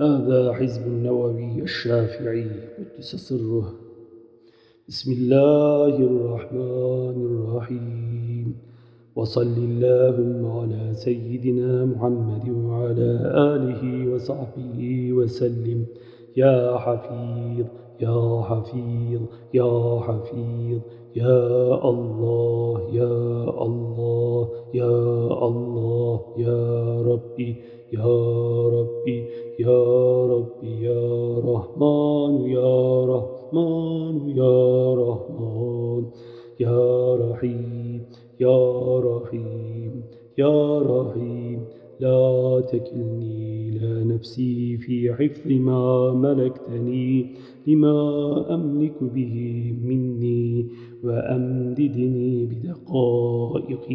هذا حزب النووي الشافعي قدس سره. بسم الله الرحمن الرحيم. وصل اللهم على سيدنا محمد وعلى آله وصحبه وسلم. يا حفيظ يا حفيظ يا حفيظ. يا الله يا الله يا الله يا ربي يا ربي يا ربي يا رحمن يا رحمن يا رحمن يا رحيم يا رحيم يا رحيم. لا تكلني إلى نفسي في حفظ ما ملكتني لما أملك به مني وأمددني بدقائق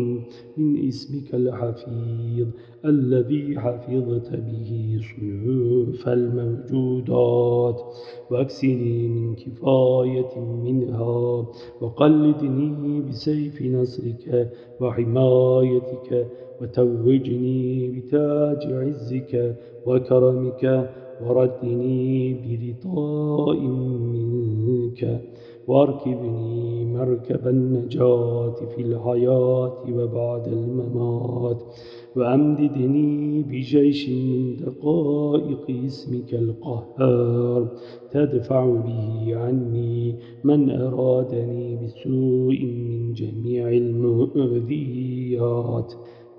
من اسمك الحفيظ الذي حفظت به صنوف الموجودات. واكسني من كفاية منها وقلدني بسيف نصرك وحمايتك وتوجني بتاج عزك وكرمك وردني برضاء منك. واركبني مركب النجاة في الحياة وبعد الممات وأمددني بجيش من دقائق اسمك القهار. تدفع به عني من أرادني بسوء من جميع المؤذيات.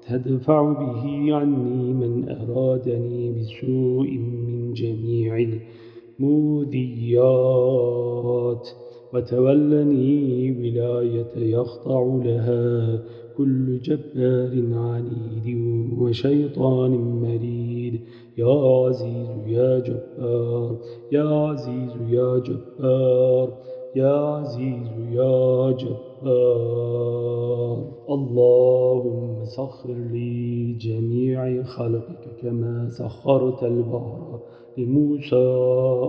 تدفع به عني من أرادني بسوء من جميع الموذيات وتولني ولاية يخضع لها كل جبار عنيد وشيطان مريد. يا عزيز يا جبار يا عزيز يا جبار يا عزيز يا جبار. اللهم سخر لي جميع خلقك كما سخرت البحر لموسى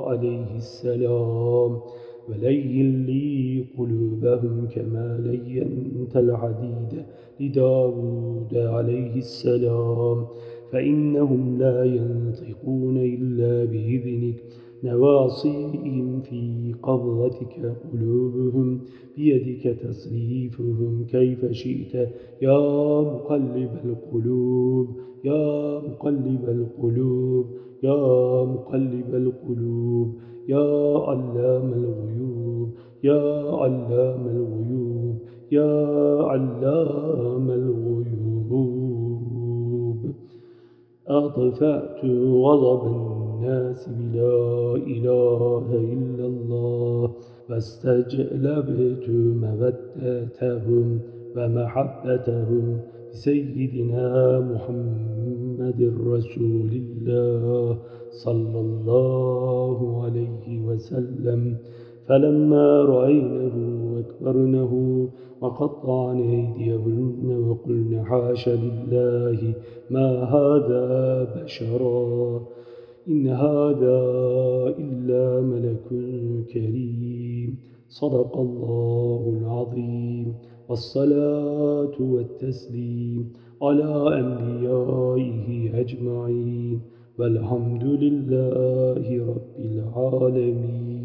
عليه السلام. ولين لي قلوبهم كما لينت الحديد لداود عليه السلام. فإنهم لا ينطقون إلا بإذنك. نواصيهم في قبضتك قلوبهم بيدك تصريفهم كيف شئت. يا مقلب القلوب يا مقلب القلوب يا مقلب القلوب يا علام الغيوب يا علام الغيوب يا علام الغيوب. أطفأت غضب الناس بلا إله إلا الله واستجلبت مودتهم ومحبتهم. بسيدنا محمد رسول الله صلى الله عليه وسلم. فلما رأينه أكبرنه وقطعن أيديهن وقلن حاش لله ما هذا بشرا؟ إن هذا إلا ملك كريم. صدق الله العظيم. والصلاة والتسليم على أنبيائه أجمعين والحمد لله رب العالمين.